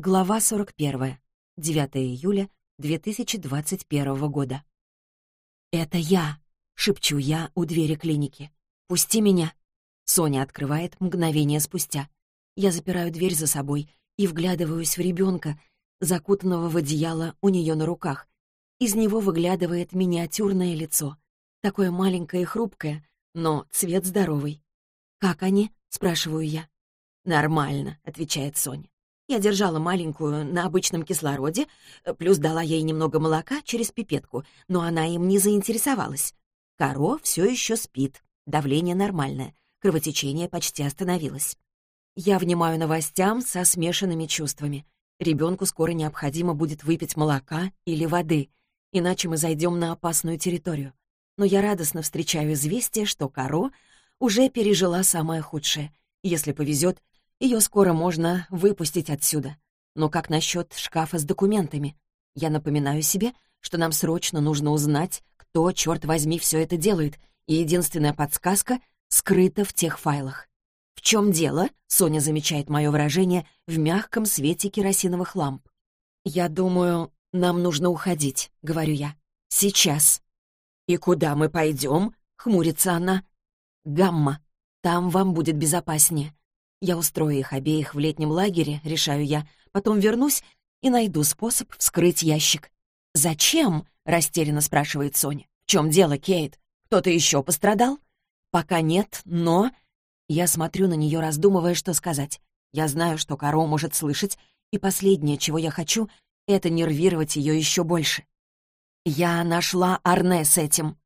Глава 41. 9 июля 2021 года. «Это я!» — шепчу я у двери клиники. «Пусти меня!» Соня открывает мгновение спустя. Я запираю дверь за собой и вглядываюсь в ребенка, закутанного в одеяло у нее на руках. Из него выглядывает миниатюрное лицо. Такое маленькое и хрупкое, но цвет здоровый. «Как они?» — спрашиваю я. «Нормально», — отвечает Соня. Я держала маленькую на обычном кислороде, э, плюс дала ей немного молока через пипетку, но она им не заинтересовалась. Коро все еще спит, давление нормальное, кровотечение почти остановилось. Я внимаю новостям со смешанными чувствами. Ребенку скоро необходимо будет выпить молока или воды, иначе мы зайдем на опасную территорию. Но я радостно встречаю известие, что Каро уже пережила самое худшее. Если повезет, ее скоро можно выпустить отсюда. Но как насчет шкафа с документами? Я напоминаю себе, что нам срочно нужно узнать, кто, черт возьми, все это делает, и единственная подсказка скрыта в тех файлах. «В чем дело?» — Соня замечает мое выражение в мягком свете керосиновых ламп. «Я думаю, нам нужно уходить», — говорю я. «Сейчас». «И куда мы пойдем?» — хмурится она. «Гамма. Там вам будет безопаснее. Я устрою их обеих в летнем лагере, решаю я, потом вернусь и найду способ вскрыть ящик. «Зачем?» — растерянно спрашивает Соня. «В чем дело, Кейт? Кто-то еще пострадал?» «Пока нет, но...» Я смотрю на нее, раздумывая, что сказать. Я знаю, что Каро может слышать, и последнее, чего я хочу, — это нервировать ее еще больше. Я нашла Арне с этим.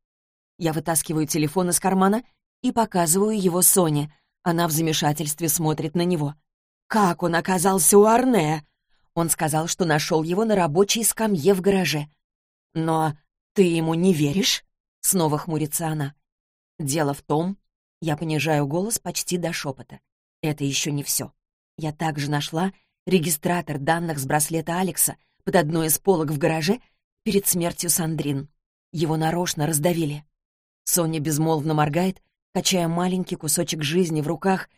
Я вытаскиваю телефон из кармана и показываю его Соне — она в замешательстве смотрит на него. «Как он оказался у Арне?» Он сказал, что нашел его на рабочей скамье в гараже. «Но ты ему не веришь?» Снова хмурится она. «Дело в том...» Я понижаю голос почти до шепота. Это еще не все. Я также нашла регистратор данных с браслета Алекса под одной из полок в гараже перед смертью Сандрин. Его нарочно раздавили. Соня безмолвно моргает, качая маленький кусочек жизни в руках,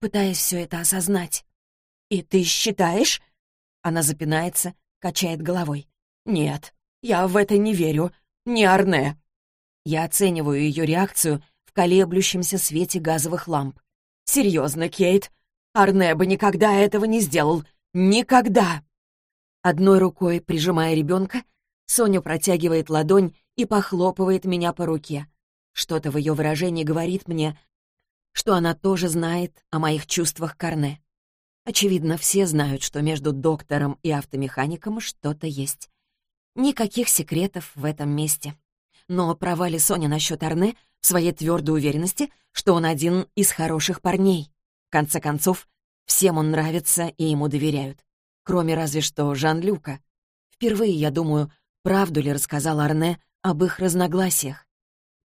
пытаясь все это осознать. «И ты считаешь?» Она запинается, качает головой. «Нет, я в это не верю. Не Арне». Я оцениваю ее реакцию в колеблющемся свете газовых ламп. «Серьезно, Кейт, Арне бы никогда этого не сделал. Никогда!» Одной рукой, прижимая ребенка, Соня протягивает ладонь и похлопывает меня по руке. Что-то в ее выражении говорит мне, что она тоже знает о моих чувствах Карне. Очевидно, все знают, что между доктором и автомехаником что-то есть. Никаких секретов в этом месте. Но права Соня насчет Арне в своей твердой уверенности, что он один из хороших парней? В конце концов, всем он нравится и ему доверяют. Кроме разве что Жан-Люка. Впервые, я думаю, правду ли рассказал Арне об их разногласиях.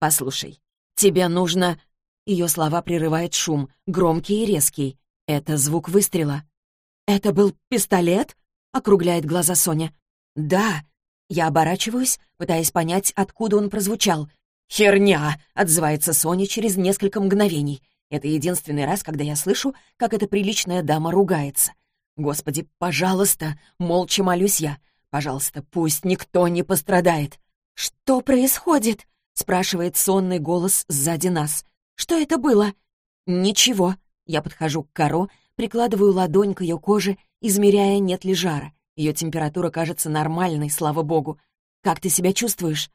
«Послушай, тебе нужно...» Ее слова прерывает шум, громкий и резкий. Это звук выстрела. «Это был пистолет?» — округляет глаза Соня. «Да». Я оборачиваюсь, пытаясь понять, откуда он прозвучал. «Херня!» — отзывается Соня через несколько мгновений. Это единственный раз, когда я слышу, как эта приличная дама ругается. «Господи, пожалуйста!» — молча молюсь я. «Пожалуйста, пусть никто не пострадает!» «Что происходит?» — спрашивает сонный голос сзади нас. «Что это было?» «Ничего». Я подхожу к Каро, прикладываю ладонь к ее коже, измеряя, нет ли жара. Ее температура кажется нормальной, слава богу. «Как ты себя чувствуешь?»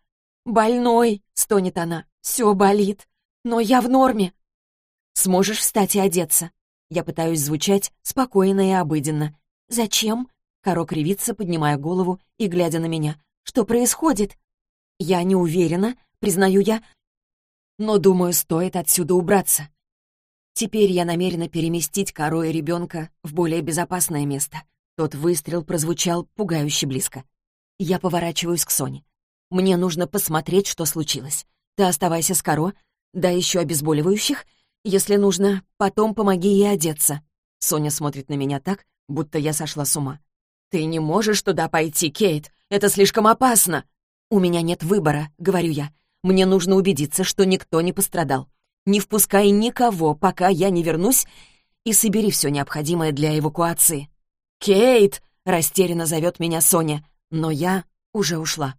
«Больной», — стонет она. «Все болит. Но я в норме». «Сможешь встать и одеться?» Я пытаюсь звучать спокойно и обыденно. «Зачем?» Каро кривится, поднимая голову и глядя на меня. «Что происходит?» «Я не уверена», признаю я, но, думаю, стоит отсюда убраться. Теперь я намерена переместить Каро и ребенка в более безопасное место. Тот выстрел прозвучал пугающе близко. Я поворачиваюсь к Соне. Мне нужно посмотреть, что случилось. Ты оставайся с Каро, да еще обезболивающих. Если нужно, потом помоги ей одеться. Соня смотрит на меня так, будто я сошла с ума. «Ты не можешь туда пойти, Кейт! Это слишком опасно!» «У меня нет выбора», — говорю я. Мне нужно убедиться, что никто не пострадал. Не впускай никого, пока я не вернусь, и собери все необходимое для эвакуации». «Кейт!» — Растерянно зовет меня Соня, но я уже ушла.